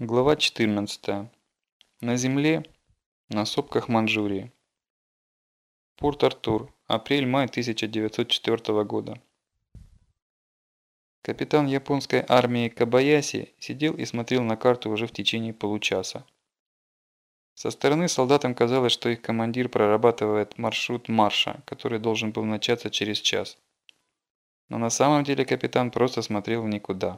Глава 14. На земле, на сопках Манчжурии. Порт-Артур. Апрель-май 1904 года. Капитан японской армии Кабаяси сидел и смотрел на карту уже в течение получаса. Со стороны солдатам казалось, что их командир прорабатывает маршрут марша, который должен был начаться через час. Но на самом деле капитан просто смотрел в никуда.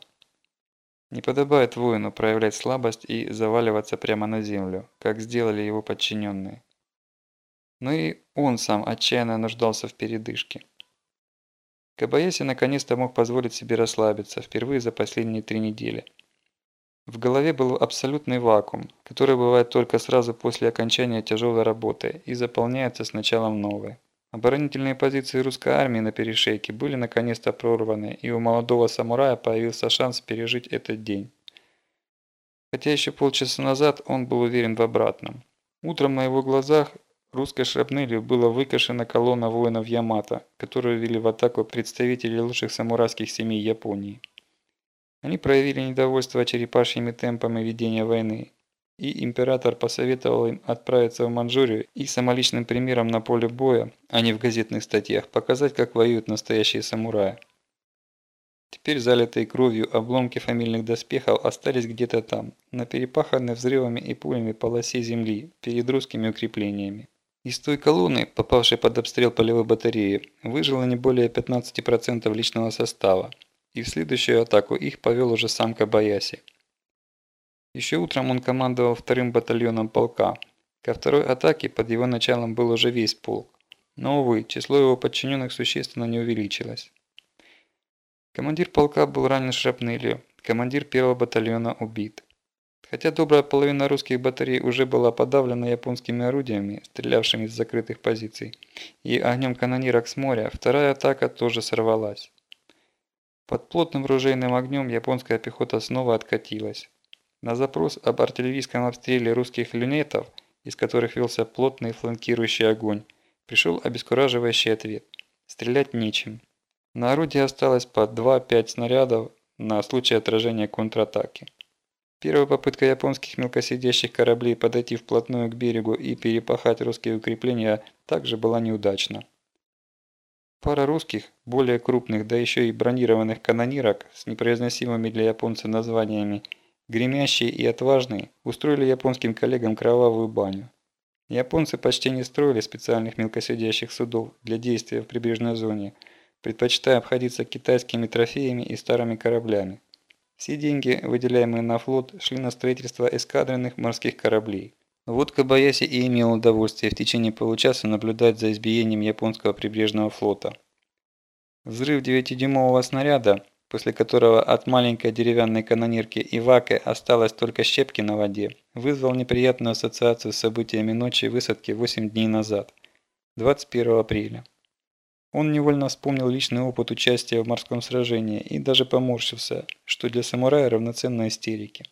Не подобает воину проявлять слабость и заваливаться прямо на землю, как сделали его подчиненные. Но и он сам отчаянно нуждался в передышке. Кабаяси наконец-то мог позволить себе расслабиться, впервые за последние три недели. В голове был абсолютный вакуум, который бывает только сразу после окончания тяжелой работы и заполняется с началом новой. Оборонительные позиции русской армии на перешейке были наконец-то прорваны, и у молодого самурая появился шанс пережить этот день. Хотя еще полчаса назад он был уверен в обратном. Утром на его глазах русской шрапнелью была выкашена колонна воинов Ямато, которую вели в атаку представители лучших самурайских семей Японии. Они проявили недовольство черепашьими темпами ведения войны и император посоветовал им отправиться в Манчжурию и самоличным примером на поле боя, а не в газетных статьях, показать, как воюют настоящие самураи. Теперь залитые кровью обломки фамильных доспехов остались где-то там, на перепаханной взрывами и пулями полосе земли, перед русскими укреплениями. Из той колонны, попавшей под обстрел полевой батареи, выжило не более 15% личного состава, и в следующую атаку их повел уже сам Кабаяси. Еще утром он командовал вторым батальоном полка. Ко второй атаке под его началом был уже весь полк. Но, увы, число его подчиненных существенно не увеличилось. Командир полка был ранен шрапнелью, командир первого батальона убит. Хотя добрая половина русских батарей уже была подавлена японскими орудиями, стрелявшими из закрытых позиций, и огнем канонирок с моря, вторая атака тоже сорвалась. Под плотным ружейным огнем японская пехота снова откатилась. На запрос об артиллерийском обстреле русских люнетов, из которых велся плотный фланкирующий огонь, пришел обескураживающий ответ – стрелять нечем. На орудии осталось по 2-5 снарядов на случай отражения контратаки. Первая попытка японских мелкосидящих кораблей подойти вплотную к берегу и перепахать русские укрепления также была неудачна. Пара русских, более крупных, да еще и бронированных канонирок с непроизносимыми для японца названиями гремящие и отважные, устроили японским коллегам кровавую баню. Японцы почти не строили специальных мелкосидящих судов для действия в прибрежной зоне, предпочитая обходиться китайскими трофеями и старыми кораблями. Все деньги, выделяемые на флот, шли на строительство эскадренных морских кораблей. Вот Кабаяси и имел удовольствие в течение получаса наблюдать за избиением японского прибрежного флота. Взрыв 9-дюймового снаряда после которого от маленькой деревянной канонирки Иваке осталось только щепки на воде, вызвал неприятную ассоциацию с событиями ночи высадки 8 дней назад, 21 апреля. Он невольно вспомнил личный опыт участия в морском сражении и даже поморщился, что для самурая равноценно истерике.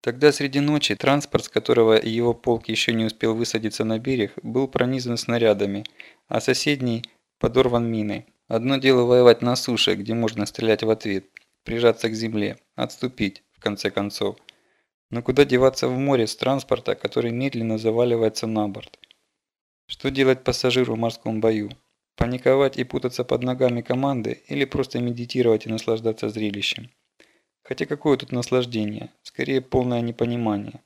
Тогда среди ночи транспорт, с которого его полк еще не успел высадиться на берег, был пронизан снарядами, а соседний подорван миной. Одно дело воевать на суше, где можно стрелять в ответ, прижаться к земле, отступить, в конце концов. Но куда деваться в море с транспорта, который медленно заваливается на борт? Что делать пассажиру в морском бою? Паниковать и путаться под ногами команды или просто медитировать и наслаждаться зрелищем? Хотя какое тут наслаждение? Скорее полное непонимание.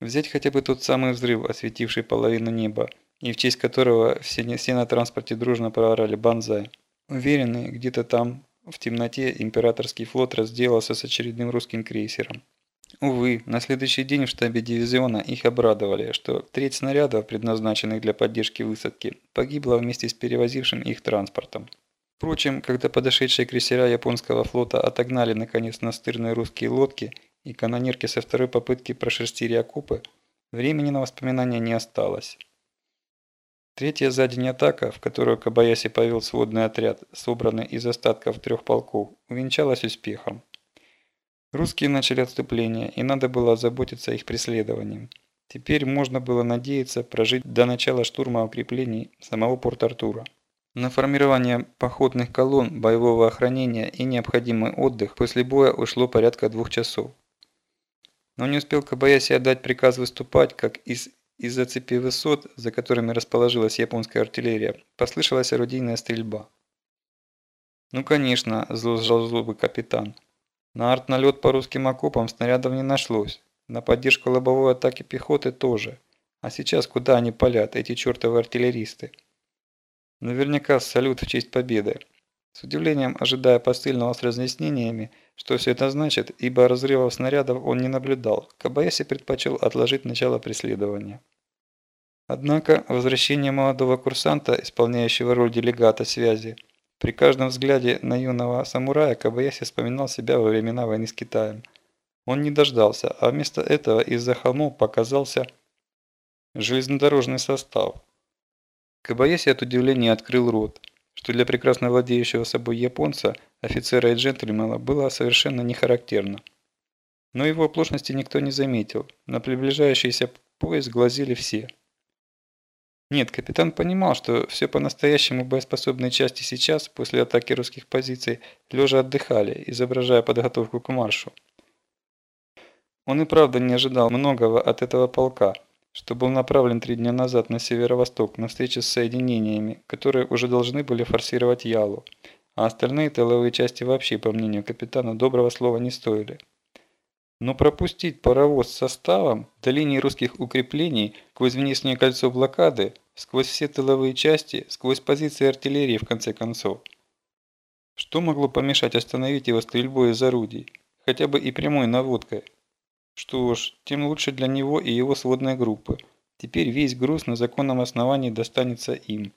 Взять хотя бы тот самый взрыв, осветивший половину неба, и в честь которого все, все на транспорте дружно проорали «Бонзай». Уверенные, где-то там, в темноте, императорский флот разделался с очередным русским крейсером. Увы, на следующий день в штабе дивизиона их обрадовали, что треть снарядов, предназначенных для поддержки высадки, погибла вместе с перевозившим их транспортом. Впрочем, когда подошедшие крейсера японского флота отогнали наконец настырные русские лодки и канонерки со второй попытки прошерстили окопы, времени на воспоминания не осталось. Третья за день атака, в которую Кабаяси повел сводный отряд, собранный из остатков трех полков, увенчалась успехом. Русские начали отступление, и надо было озаботиться их преследованием. Теперь можно было надеяться прожить до начала штурма укреплений самого Порт-Артура. На формирование походных колонн, боевого охранения и необходимый отдых после боя ушло порядка двух часов. Но не успел Кабаяси отдать приказ выступать, как из из-за цепи высот, за которыми расположилась японская артиллерия, послышалась орудийная стрельба. Ну конечно, зло сжал капитан. На артналет по русским окопам снарядов не нашлось. На поддержку лобовой атаки пехоты тоже. А сейчас куда они палят, эти чертовы артиллеристы? Наверняка салют в честь победы. С удивлением ожидая посыльного с разъяснениями, что все это значит, ибо разрывов снарядов он не наблюдал, Кабаяси предпочел отложить начало преследования. Однако возвращение молодого курсанта, исполняющего роль делегата связи, при каждом взгляде на юного самурая Кабаяси вспоминал себя во времена войны с Китаем. Он не дождался, а вместо этого из-за холмов показался железнодорожный состав. Кабаяси от удивления открыл рот – что для прекрасно владеющего собой японца, офицера и джентльмена было совершенно не характерно. Но его оплошности никто не заметил, на приближающийся поезд глазели все. Нет, капитан понимал, что все по-настоящему боеспособные части сейчас, после атаки русских позиций, лежа отдыхали, изображая подготовку к маршу. Он и правда не ожидал многого от этого полка – что был направлен три дня назад на северо-восток на встречу с соединениями, которые уже должны были форсировать Ялу, а остальные тыловые части вообще, по мнению капитана, доброго слова не стоили. Но пропустить паровоз с составом до линии русских укреплений сквозь внешнее кольцо блокады, сквозь все тыловые части, сквозь позиции артиллерии в конце концов. Что могло помешать остановить его стрельбой из орудий, хотя бы и прямой наводкой? Что ж, тем лучше для него и его сводной группы. Теперь весь груз на законном основании достанется им.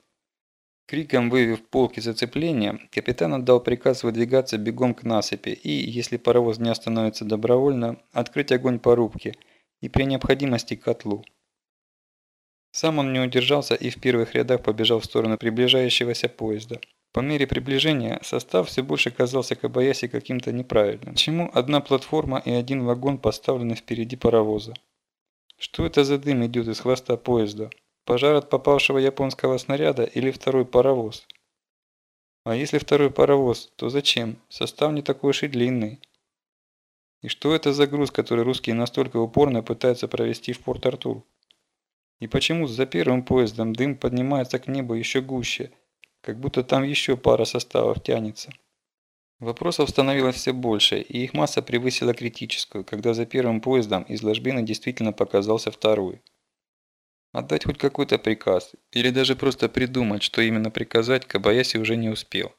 Криком вывев полки зацепления, капитан отдал приказ выдвигаться бегом к насыпи и, если паровоз не остановится добровольно, открыть огонь по рубке и при необходимости котлу. Сам он не удержался и в первых рядах побежал в сторону приближающегося поезда. По мере приближения состав все больше казался Кабаяси каким-то неправильным. Почему одна платформа и один вагон поставлены впереди паровоза? Что это за дым идет из хвоста поезда? Пожар от попавшего японского снаряда или второй паровоз? А если второй паровоз, то зачем? Состав не такой уж и длинный. И что это за груз, который русские настолько упорно пытаются провести в Порт-Артур? И почему за первым поездом дым поднимается к небу еще гуще – как будто там еще пара составов тянется. Вопросов становилось все больше, и их масса превысила критическую, когда за первым поездом из ложбины действительно показался второй. Отдать хоть какой-то приказ, или даже просто придумать, что именно приказать, Кабаяси уже не успел.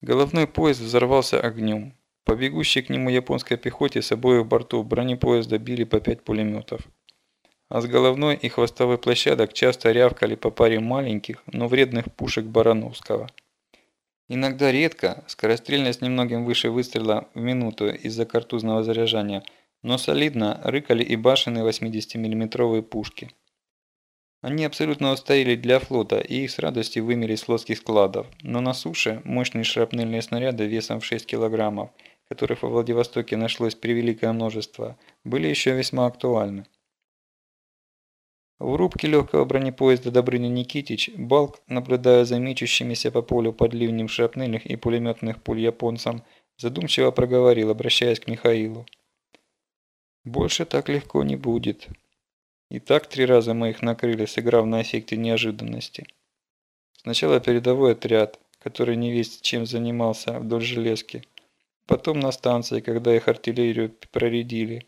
Головной поезд взорвался огнем. По бегущей к нему японской пехоте с обоих бортов бронепоезда били по пять пулеметов а с головной и хвостовой площадок часто рявкали по паре маленьких, но вредных пушек Барановского. Иногда редко, скорострельность немногим выше выстрела в минуту из-за картузного заряжания, но солидно рыкали и башенные 80 миллиметровые пушки. Они абсолютно устарели для флота и их с радостью вымели с флотских складов, но на суше мощные шрапнельные снаряды весом в 6 килограммов, которых во Владивостоке нашлось превеликое множество, были еще весьма актуальны. В рубке легкого бронепоезда Добрыня Никитич Балк, наблюдая за мечущимися по полю под ливнем шрапнельных и пулеметных пуль японцам, задумчиво проговорил, обращаясь к Михаилу. «Больше так легко не будет. И так три раза мы их накрыли, сыграв на эффекте неожиданности. Сначала передовой отряд, который не весь чем занимался вдоль железки. Потом на станции, когда их артиллерию проредили.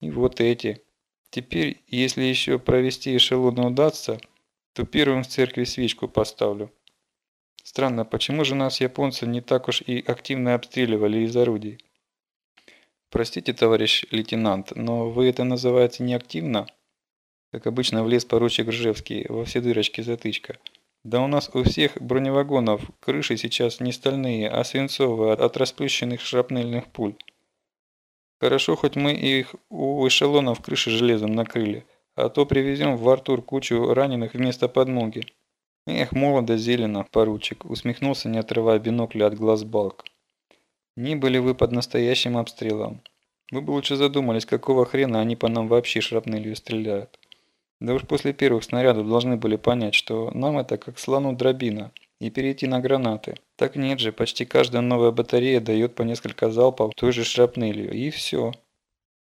И вот эти». Теперь, если еще провести эшелон удастся, то первым в церкви свечку поставлю. Странно, почему же нас японцы не так уж и активно обстреливали из орудий? Простите, товарищ лейтенант, но вы это называете неактивно? Как обычно влез поручик Ржевский, во все дырочки затычка. Да у нас у всех броневагонов крыши сейчас не стальные, а свинцовые от расплющенных шрапнельных пуль. Хорошо, хоть мы их у эшелонов крыши железом накрыли, а то привезем в Артур кучу раненых вместо подмоги. Эх, молодо зелено, поручик, усмехнулся, не отрывая бинокля от глаз Балк. Не были вы под настоящим обстрелом. Вы бы лучше задумались, какого хрена они по нам вообще шрапнелью стреляют. Да уж после первых снарядов должны были понять, что нам это как слону дробина, и перейти на гранаты. Так нет же, почти каждая новая батарея дает по несколько залпов той же шрапнелью, и все.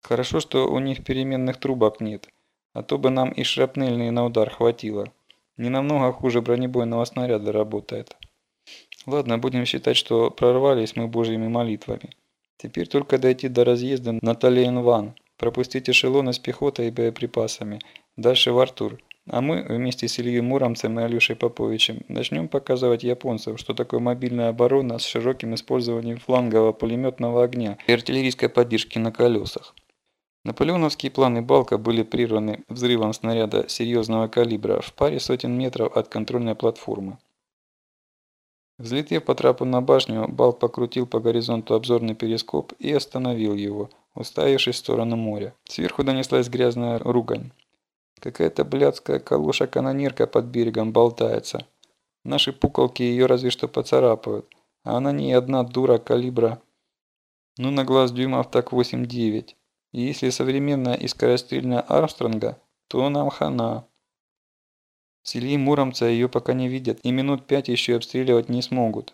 Хорошо, что у них переменных трубок нет, а то бы нам и шрапнельные на удар хватило. Не намного хуже бронебойного снаряда работает. Ладно, будем считать, что прорвались мы божьими молитвами. Теперь только дойти до разъезда на Талейн-Ван, пропустить эшелоны с пехотой и боеприпасами, дальше в Артур, а мы вместе с Ильей Муромцем и Алешей Поповичем начнем показывать японцам, что такое мобильная оборона с широким использованием флангового пулеметного огня и артиллерийской поддержки на колесах. Наполеоновские планы Балка были прерваны взрывом снаряда серьезного калибра в паре сотен метров от контрольной платформы. Взлетев по трапу на башню, Балк покрутил по горизонту обзорный перископ и остановил его, уставившись в сторону моря. Сверху донеслась грязная ругань. Какая-то блядская калоша-канонерка под берегом болтается. Наши пуколки ее разве что поцарапают, а она не одна дура калибра. Ну на глаз дюймов так 8-9. И если современная и скорострельная Армстронга, то нам хана. С Муромца ее пока не видят и минут пять еще обстреливать не смогут.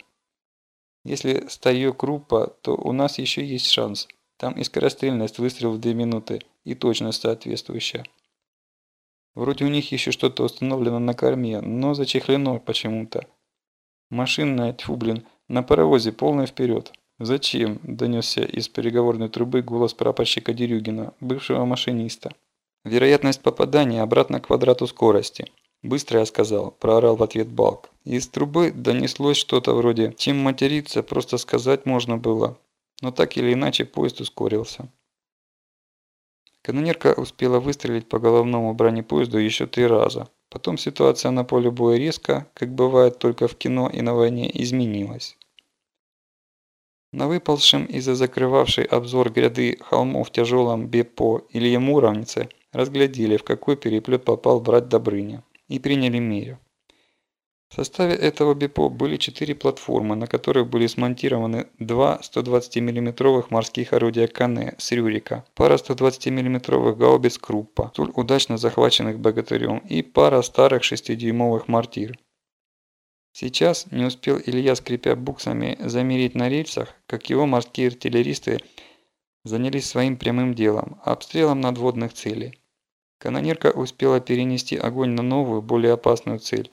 Если стаю крупа, то у нас еще есть шанс. Там и скорострельность выстрел в две минуты, и точность соответствующая. Вроде у них еще что-то установлено на корме, но зачехлено почему-то. Машинная, тьфу блин, на паровозе полный вперед. «Зачем?» – донесся из переговорной трубы голос прапорщика Дерюгина, бывшего машиниста. «Вероятность попадания обратно к квадрату скорости». «Быстро я сказал», – проорал в ответ Балк. Из трубы донеслось что-то вроде «Чем материться, просто сказать можно было». Но так или иначе поезд ускорился. Канонерка успела выстрелить по головному бронепоезду еще три раза. Потом ситуация на поле боя резко, как бывает только в кино и на войне, изменилась. На выползшем из-за закрывавшей обзор гряды холмов тяжелом Бепо или Муромнице разглядели, в какой переплет попал брат Добрыня, и приняли меру. В составе этого БИПО были четыре платформы, на которых были смонтированы два 120 миллиметровых морских орудия Кане с Рюрика, пара 120 миллиметровых гаубиц Круппа, столь удачно захваченных Богатырем, и пара старых 6-дюймовых мортир. Сейчас не успел Илья, скрипя буксами, замереть на рельсах, как его морские артиллеристы занялись своим прямым делом – обстрелом надводных целей. Канонерка успела перенести огонь на новую, более опасную цель.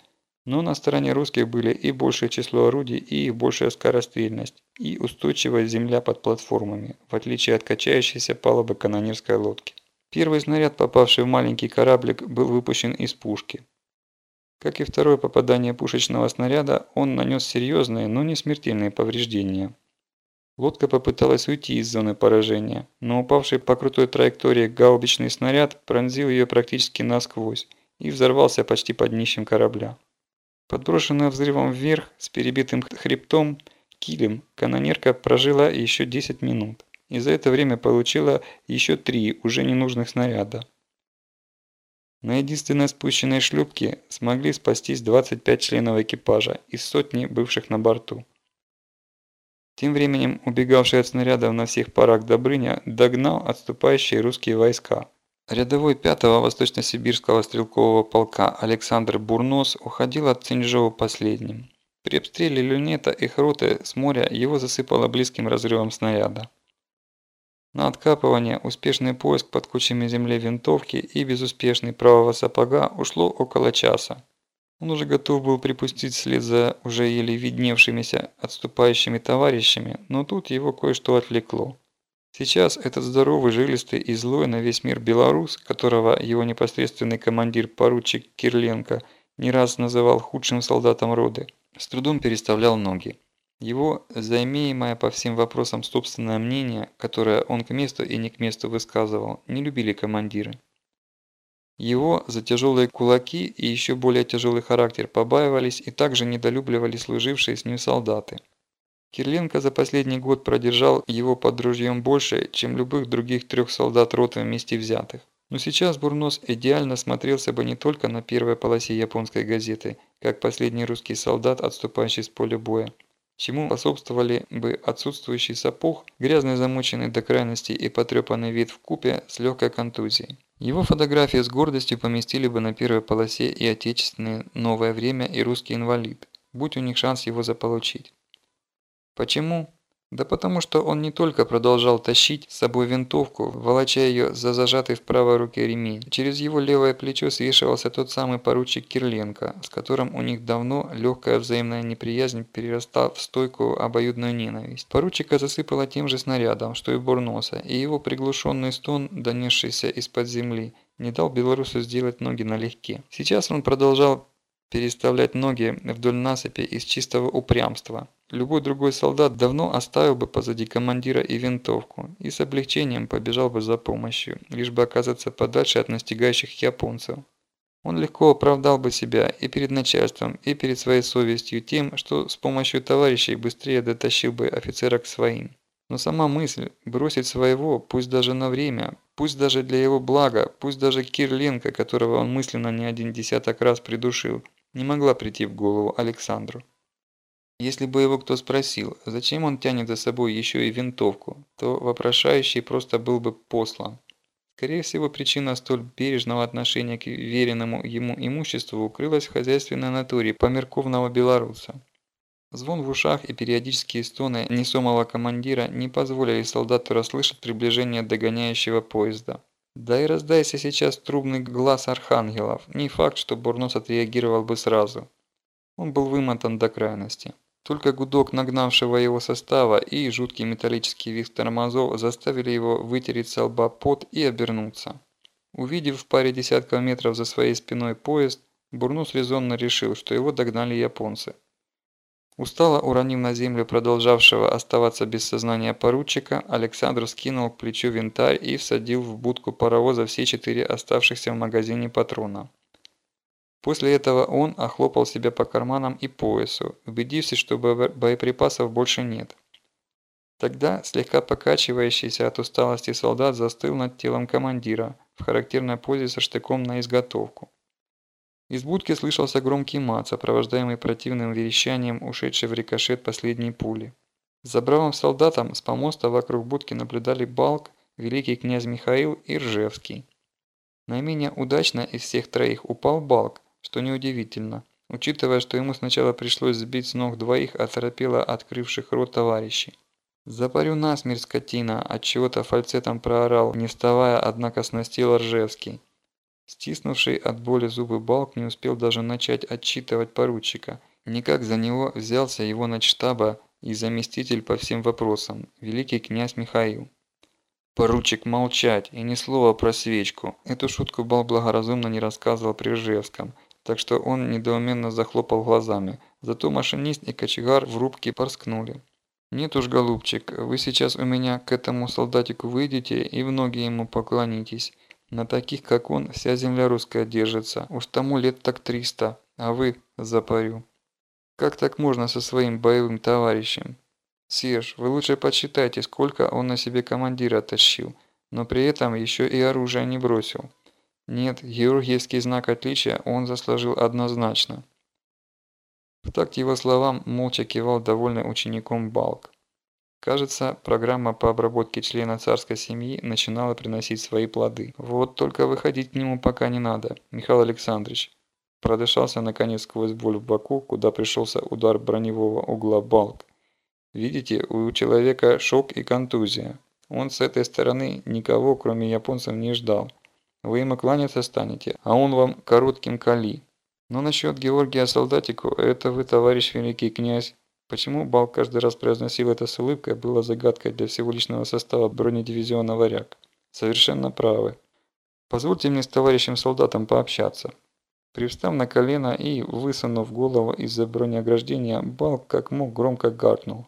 Но на стороне русских были и большее число орудий, и их большая скорострельность, и устойчивая земля под платформами, в отличие от качающейся палубы канонерской лодки. Первый снаряд, попавший в маленький кораблик, был выпущен из пушки. Как и второе попадание пушечного снаряда, он нанес серьезные, но не смертельные повреждения. Лодка попыталась уйти из зоны поражения, но упавший по крутой траектории гаубичный снаряд пронзил ее практически насквозь и взорвался почти под днищем корабля. Подброшенная взрывом вверх с перебитым хребтом килем, канонерка прожила еще 10 минут и за это время получила еще три уже ненужных снаряда. На единственной спущенной шлюпке смогли спастись 25 членов экипажа из сотни бывших на борту. Тем временем убегавший от снарядов на всех парах Добрыня догнал отступающие русские войска. Рядовой 5-го Восточно-Сибирского стрелкового полка Александр Бурнос уходил от Цинжоу последним. При обстреле люнета их роты с моря его засыпало близким разрывом снаряда. На откапывание, успешный поиск под кучами земли винтовки и безуспешный правого сапога ушло около часа. Он уже готов был припустить вслед за уже еле видневшимися отступающими товарищами, но тут его кое-что отвлекло. Сейчас этот здоровый, жилистый и злой на весь мир белорус, которого его непосредственный командир поручик Кирленко не раз называл худшим солдатом роды, с трудом переставлял ноги. Его заимеемое по всем вопросам собственное мнение, которое он к месту и не к месту высказывал, не любили командиры. Его за тяжелые кулаки и еще более тяжелый характер побаивались и также недолюбливали служившие с ним солдаты. Кирленко за последний год продержал его под ружьем больше, чем любых других трех солдат роты вместе взятых. Но сейчас Бурнос идеально смотрелся бы не только на первой полосе японской газеты, как последний русский солдат, отступающий с поля боя, чему способствовали бы отсутствующий сапог, грязный замоченный до крайности и потрепанный вид в купе с легкой контузией. Его фотографии с гордостью поместили бы на первой полосе и отечественное «Новое время» и «Русский инвалид», будь у них шанс его заполучить. Почему? Да потому что он не только продолжал тащить с собой винтовку, волоча ее за зажатый в правой руке ремень. Через его левое плечо свешивался тот самый поручик Кирленко, с которым у них давно легкая взаимная неприязнь перерастала в стойкую обоюдную ненависть. Поручика засыпало тем же снарядом, что и Бурноса, и его приглушенный стон, донесшийся из-под земли, не дал белорусу сделать ноги налегке. Сейчас он продолжал переставлять ноги вдоль насыпи из чистого упрямства. Любой другой солдат давно оставил бы позади командира и винтовку и с облегчением побежал бы за помощью, лишь бы оказаться подальше от настигающих японцев. Он легко оправдал бы себя и перед начальством, и перед своей совестью тем, что с помощью товарищей быстрее дотащил бы офицера к своим. Но сама мысль бросить своего, пусть даже на время, пусть даже для его блага, пусть даже Кирленко, которого он мысленно не один десяток раз придушил, не могла прийти в голову Александру. Если бы его кто спросил, зачем он тянет за собой еще и винтовку, то вопрошающий просто был бы послан. Скорее всего, причина столь бережного отношения к веренному ему имуществу укрылась в хозяйственной натуре померковного белоруса. Звон в ушах и периодические стоны несомого командира не позволили солдату расслышать приближение догоняющего поезда. Да и раздайся сейчас трубный глаз архангелов, не факт, что Бурнос отреагировал бы сразу. Он был вымотан до крайности. Только гудок нагнавшего его состава и жуткий металлический визг тормозов заставили его вытереть со лба пот и обернуться. Увидев в паре десятков метров за своей спиной поезд, Бурнус резонно решил, что его догнали японцы. Устало уронив на землю продолжавшего оставаться без сознания поручика, Александр скинул к плечу винтарь и всадил в будку паровоза все четыре оставшихся в магазине патрона. После этого он охлопал себя по карманам и поясу, убедившись, что боеприпасов больше нет. Тогда слегка покачивающийся от усталости солдат застыл над телом командира в характерной позе со штыком на изготовку. Из будки слышался громкий мат, сопровождаемый противным верещанием, ушедшей в рикошет последней пули. За бравым солдатом с помоста вокруг будки наблюдали Балк, великий князь Михаил и Ржевский. Наименее удачно из всех троих упал Балк, что неудивительно, учитывая, что ему сначала пришлось сбить с ног двоих оторопело открывших рот товарищей. «Запарю насмерть, скотина!» – отчего-то фальцетом проорал, не вставая, однако снастил Ржевский. Стиснувший от боли зубы Балк не успел даже начать отчитывать поручика. Никак за него взялся его начштаба и заместитель по всем вопросам, великий князь Михаил. «Поручик, молчать! И ни слова про свечку!» Эту шутку Балк благоразумно не рассказывал при Ржевском – так что он недоуменно захлопал глазами. Зато машинист и кочегар в рубке порскнули. «Нет уж, голубчик, вы сейчас у меня к этому солдатику выйдете и в ноги ему поклонитесь. На таких, как он, вся земля русская держится. Уж тому лет так триста, а вы запарю. Как так можно со своим боевым товарищем? Серж, вы лучше подсчитайте, сколько он на себе командира тащил, но при этом еще и оружие не бросил. Нет, георгиевский знак отличия он заслужил однозначно. В такт его словам молча кивал довольный учеником Балк. Кажется, программа по обработке члена царской семьи начинала приносить свои плоды. Вот только выходить к нему пока не надо, Михаил Александрович. Продышался наконец сквозь боль в боку, куда пришелся удар броневого угла Балк. Видите, у человека шок и контузия. Он с этой стороны никого, кроме японцев, не ждал. Вы ему кланяться станете, а он вам коротким кали. Но насчет Георгия Солдатику, это вы, товарищ великий князь. Почему Бал каждый раз произносил это с улыбкой, было загадкой для всего личного состава бронедивизиона «Варяг». Совершенно правы. Позвольте мне с товарищем солдатом пообщаться. Привстав на колено и высунув голову из-за бронеограждения, Бал как мог громко гаркнул.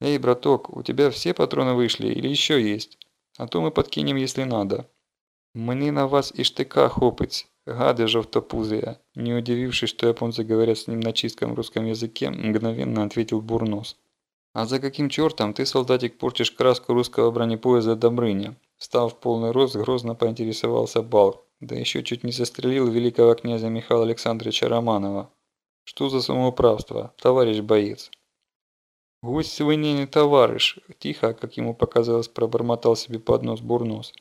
«Эй, браток, у тебя все патроны вышли или еще есть? А то мы подкинем, если надо». «Мені на вас и штыка хопить, гады жовтопузые!» Не удивившись, что японцы говорят с ним на чистом русском языке, мгновенно ответил Бурнос. «А за каким чертом ты, солдатик, портишь краску русского бронепоезда Добрыня?» Встав в полный рост, грозно поинтересовался Балк, да еще чуть не застрелил великого князя Михаила Александровича Романова. «Что за самоуправство, товарищ боец?» «Гость свиней не товарищ!» Тихо, как ему показалось, пробормотал себе под нос Бурнос.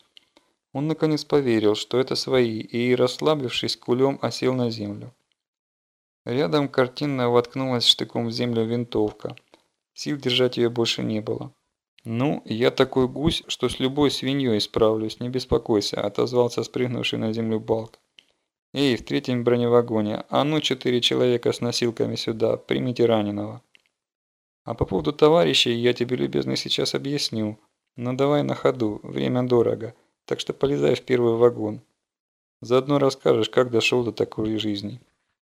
Он наконец поверил, что это свои, и, расслабившись, кулем осел на землю. Рядом картинно воткнулась штыком в землю винтовка. Сил держать ее больше не было. «Ну, я такой гусь, что с любой свиньей справлюсь, не беспокойся», – отозвался спрыгнувший на землю Балк. «Эй, в третьем броневагоне, а ну четыре человека с носилками сюда, примите раненого». «А по поводу товарищей я тебе, любезный, сейчас объясню. Но давай на ходу, время дорого, так что полезай в первый вагон. Заодно расскажешь, как дошел до такой жизни».